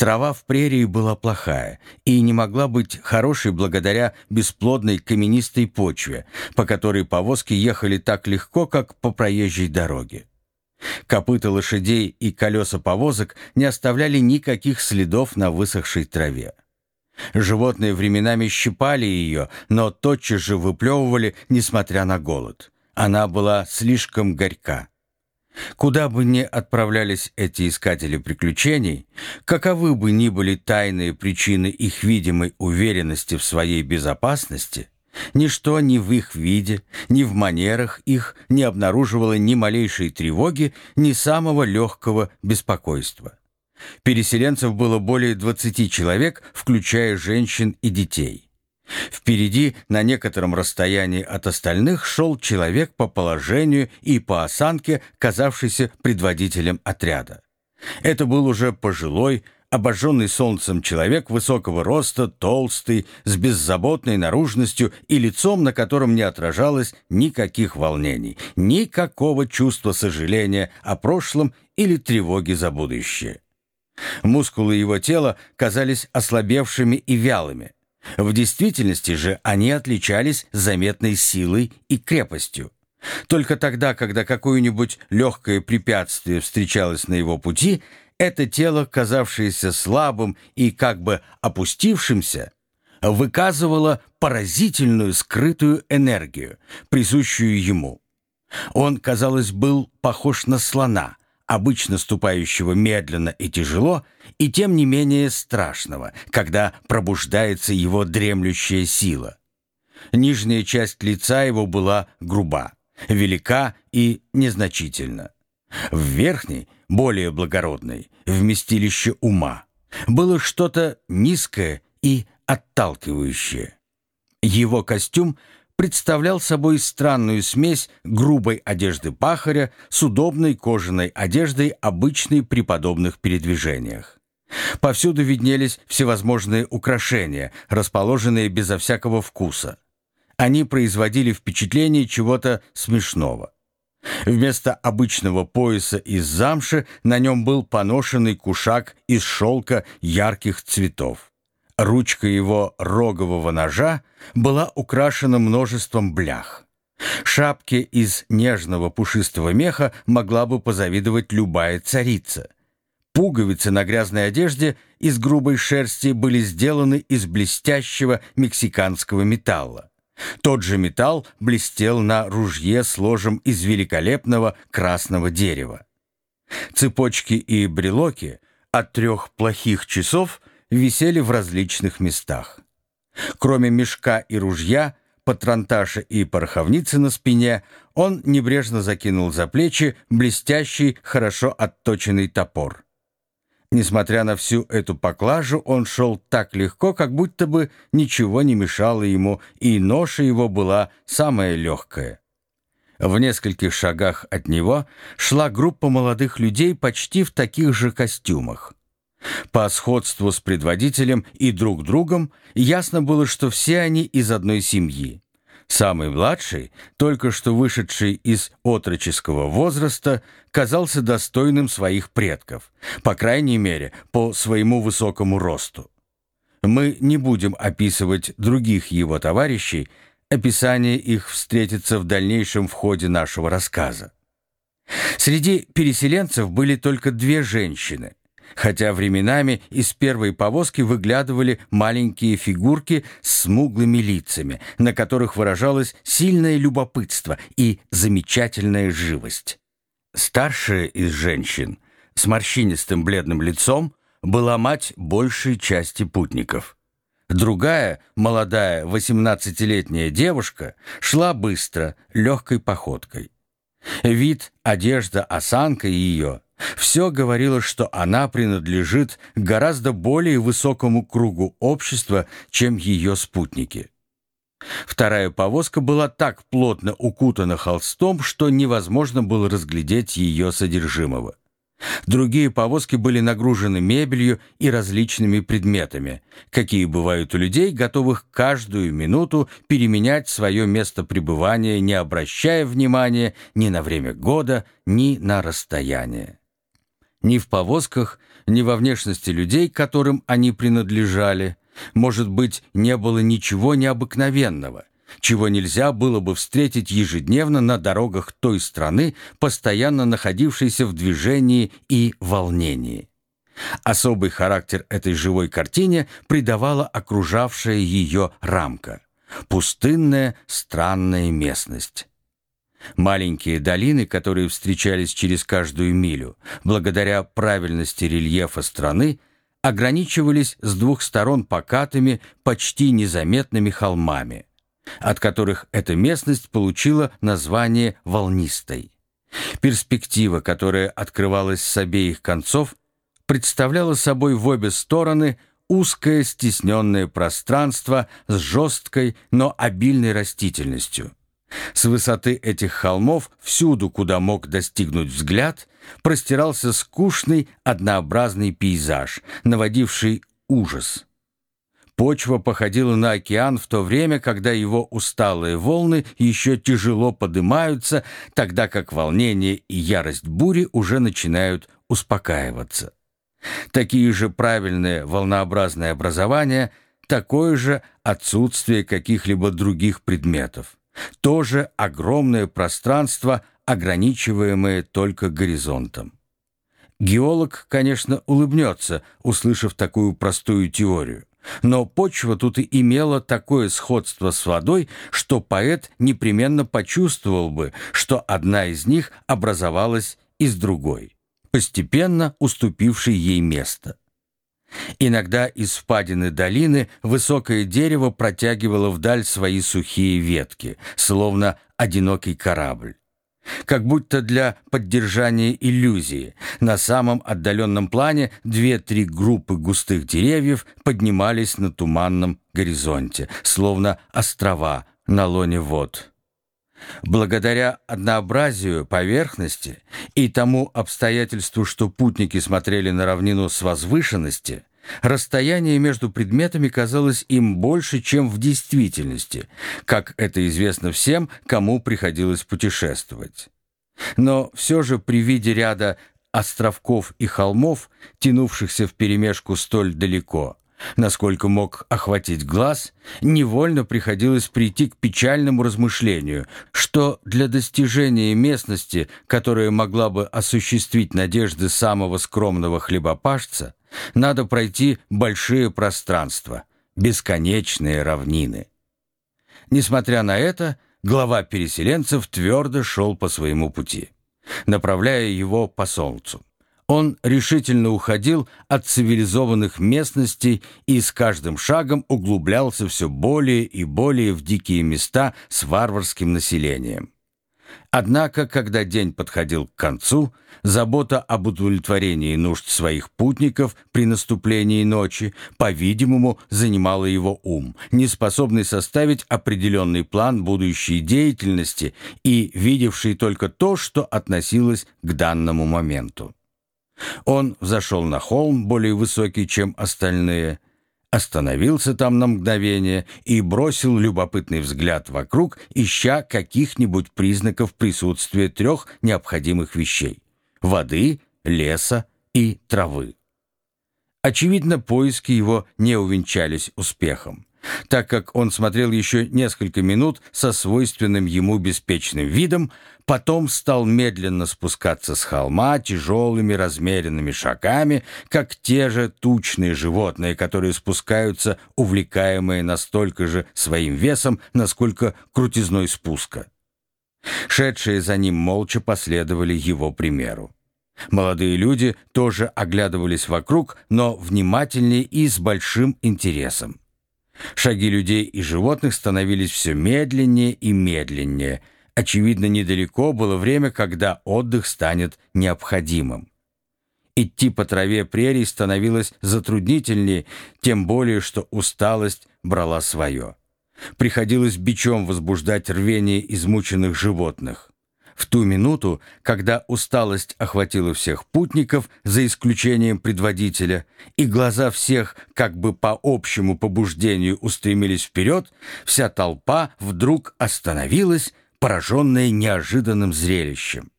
Трава в прерии была плохая и не могла быть хорошей благодаря бесплодной каменистой почве, по которой повозки ехали так легко, как по проезжей дороге. Копыта лошадей и колеса повозок не оставляли никаких следов на высохшей траве. Животные временами щипали ее, но тотчас же выплевывали, несмотря на голод. Она была слишком горька. Куда бы ни отправлялись эти искатели приключений, каковы бы ни были тайные причины их видимой уверенности в своей безопасности, ничто ни в их виде, ни в манерах их не обнаруживало ни малейшей тревоги, ни самого легкого беспокойства. Переселенцев было более 20 человек, включая женщин и детей. Впереди, на некотором расстоянии от остальных, шел человек по положению и по осанке, казавшийся предводителем отряда. Это был уже пожилой, обожженный солнцем человек высокого роста, толстый, с беззаботной наружностью и лицом, на котором не отражалось никаких волнений, никакого чувства сожаления о прошлом или тревоги за будущее. Мускулы его тела казались ослабевшими и вялыми. В действительности же они отличались заметной силой и крепостью. Только тогда, когда какое-нибудь легкое препятствие встречалось на его пути, это тело, казавшееся слабым и как бы опустившимся, выказывало поразительную скрытую энергию, присущую ему. Он, казалось, был похож на слона, обычно ступающего медленно и тяжело, и тем не менее страшного, когда пробуждается его дремлющая сила. Нижняя часть лица его была груба, велика и незначительна. В верхней, более благородной, вместилище ума, было что-то низкое и отталкивающее. Его костюм представлял собой странную смесь грубой одежды пахаря с удобной кожаной одеждой обычной при подобных передвижениях. Повсюду виднелись всевозможные украшения, расположенные безо всякого вкуса. Они производили впечатление чего-то смешного. Вместо обычного пояса из замши на нем был поношенный кушак из шелка ярких цветов. Ручка его рогового ножа была украшена множеством блях. Шапке из нежного пушистого меха могла бы позавидовать любая царица. Пуговицы на грязной одежде из грубой шерсти были сделаны из блестящего мексиканского металла. Тот же металл блестел на ружье с ложем из великолепного красного дерева. Цепочки и брелоки от трех плохих часов висели в различных местах. Кроме мешка и ружья, патронташа и пороховницы на спине, он небрежно закинул за плечи блестящий, хорошо отточенный топор. Несмотря на всю эту поклажу, он шел так легко, как будто бы ничего не мешало ему, и ноша его была самая легкая. В нескольких шагах от него шла группа молодых людей почти в таких же костюмах. По сходству с предводителем и друг другом ясно было, что все они из одной семьи. Самый младший, только что вышедший из отроческого возраста, казался достойным своих предков, по крайней мере, по своему высокому росту. Мы не будем описывать других его товарищей, описание их встретится в дальнейшем в ходе нашего рассказа. Среди переселенцев были только две женщины, хотя временами из первой повозки выглядывали маленькие фигурки с смуглыми лицами, на которых выражалось сильное любопытство и замечательная живость. Старшая из женщин с морщинистым бледным лицом была мать большей части путников. Другая, молодая, восемнадцатилетняя девушка шла быстро, легкой походкой. Вид, одежда, осанка ее все говорило, что она принадлежит гораздо более высокому кругу общества, чем ее спутники. Вторая повозка была так плотно укутана холстом, что невозможно было разглядеть ее содержимого. Другие повозки были нагружены мебелью и различными предметами, какие бывают у людей, готовых каждую минуту переменять свое место пребывания, не обращая внимания ни на время года, ни на расстояние. Ни в повозках, ни во внешности людей, которым они принадлежали. Может быть, не было ничего необыкновенного, чего нельзя было бы встретить ежедневно на дорогах той страны, постоянно находившейся в движении и волнении. Особый характер этой живой картине придавала окружавшая ее рамка – пустынная странная местность. Маленькие долины, которые встречались через каждую милю, благодаря правильности рельефа страны, ограничивались с двух сторон покатыми, почти незаметными холмами, от которых эта местность получила название «волнистой». Перспектива, которая открывалась с обеих концов, представляла собой в обе стороны узкое стесненное пространство с жесткой, но обильной растительностью. С высоты этих холмов, всюду, куда мог достигнуть взгляд, простирался скучный, однообразный пейзаж, наводивший ужас. Почва походила на океан в то время, когда его усталые волны еще тяжело поднимаются, тогда как волнение и ярость бури уже начинают успокаиваться. Такие же правильные волнообразные образования, такое же отсутствие каких-либо других предметов. Тоже огромное пространство, ограничиваемое только горизонтом. Геолог, конечно, улыбнется, услышав такую простую теорию. Но почва тут и имела такое сходство с водой, что поэт непременно почувствовал бы, что одна из них образовалась из другой постепенно уступивший ей место. Иногда из впадины долины высокое дерево протягивало вдаль свои сухие ветки, словно одинокий корабль. Как будто для поддержания иллюзии, на самом отдаленном плане две-три группы густых деревьев поднимались на туманном горизонте, словно острова на лоне вод. Благодаря однообразию поверхности и тому обстоятельству, что путники смотрели на равнину с возвышенности, расстояние между предметами казалось им больше, чем в действительности, как это известно всем, кому приходилось путешествовать. Но все же при виде ряда островков и холмов, тянувшихся вперемешку столь далеко, насколько мог охватить глаз, невольно приходилось прийти к печальному размышлению, что для достижения местности, которая могла бы осуществить надежды самого скромного хлебопашца, надо пройти большие пространства, бесконечные равнины. Несмотря на это, глава переселенцев твердо шел по своему пути, направляя его по солнцу. Он решительно уходил от цивилизованных местностей и с каждым шагом углублялся все более и более в дикие места с варварским населением. Однако, когда день подходил к концу, забота об удовлетворении нужд своих путников при наступлении ночи, по-видимому, занимала его ум, не способный составить определенный план будущей деятельности и видевший только то, что относилось к данному моменту. Он взошел на холм, более высокий, чем остальные, остановился там на мгновение и бросил любопытный взгляд вокруг, ища каких-нибудь признаков присутствия трех необходимых вещей — воды, леса и травы. Очевидно, поиски его не увенчались успехом так как он смотрел еще несколько минут со свойственным ему беспечным видом, потом стал медленно спускаться с холма тяжелыми размеренными шагами, как те же тучные животные, которые спускаются, увлекаемые настолько же своим весом, насколько крутизной спуска. Шедшие за ним молча последовали его примеру. Молодые люди тоже оглядывались вокруг, но внимательнее и с большим интересом. Шаги людей и животных становились все медленнее и медленнее. Очевидно, недалеко было время, когда отдых станет необходимым. Идти по траве прерий становилось затруднительнее, тем более, что усталость брала свое. Приходилось бичом возбуждать рвение измученных животных. В ту минуту, когда усталость охватила всех путников, за исключением предводителя, и глаза всех, как бы по общему побуждению, устремились вперед, вся толпа вдруг остановилась, пораженная неожиданным зрелищем.